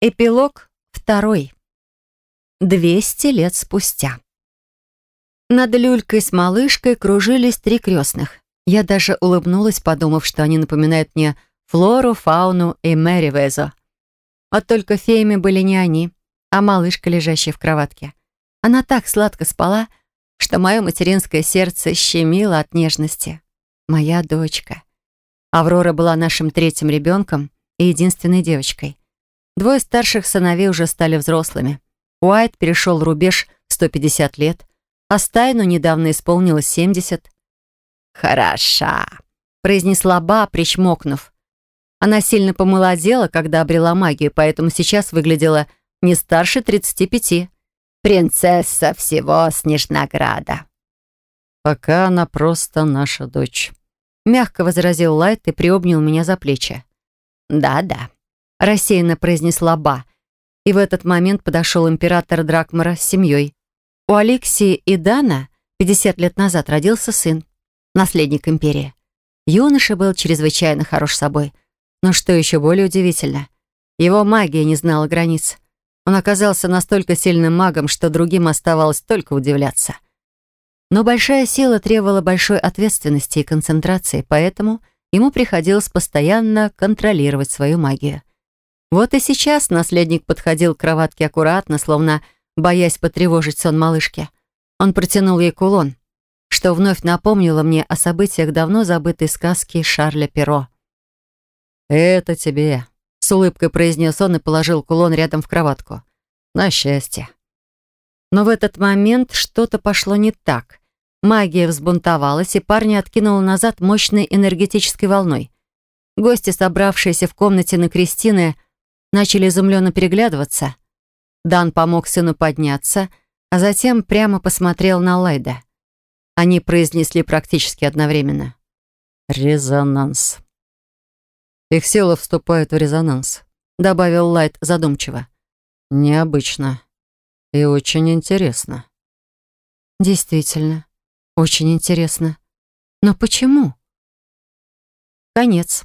Эпилог второй. Двести лет спустя. Над люлькой с малышкой кружились три крестных. Я даже улыбнулась, подумав, что они напоминают мне Флору, Фауну и Мэри Везо. Вот только феями были не они, а малышка, лежащая в кроватке. Она так сладко спала, что мое материнское сердце щемило от нежности. Моя дочка. Аврора была нашим третьим ребенком и единственной девочкой. Двое старших сыновей уже стали взрослыми. Уайт перешел рубеж 150 лет, а Стайну недавно исполнилось 70. «Хороша», — произнесла Ба, причмокнув. Она сильно помолодела, когда обрела магию, поэтому сейчас выглядела не старше 35. «Принцесса всего Снежнограда». «Пока она просто наша дочь», — мягко возразил Лайт и приобнял меня за плечи. «Да-да», рассеянно произнесла Ба. И в этот момент подошел император Дракмара с семьей. У Алексии и Дана 50 лет назад родился сын, наследник империи. Юноша был чрезвычайно хорош собой. Но что еще более удивительно, его магия не знала границ. Он оказался настолько сильным магом, что другим оставалось только удивляться. Но большая сила требовала большой ответственности и концентрации, поэтому ему приходилось постоянно контролировать свою магию. Вот и сейчас наследник подходил к кроватке аккуратно, словно боясь потревожить сон малышки. Он протянул ей кулон, что вновь напомнило мне о событиях давно забытой сказки Шарля Перо. «Это тебе», — с улыбкой произнес он и положил кулон рядом в кроватку. «На счастье». Но в этот момент что-то пошло не так. Магия взбунтовалась, и парня откинула назад мощной энергетической волной. Гости, собравшиеся в комнате на Кристины, — начали изумленно переглядываться. Дан помог сыну подняться, а затем прямо посмотрел на Лайда. Они произнесли практически одновременно. «Резонанс». «Их сила вступает в резонанс», — добавил Лайд задумчиво. «Необычно и очень интересно». «Действительно, очень интересно. Но почему?» Конец.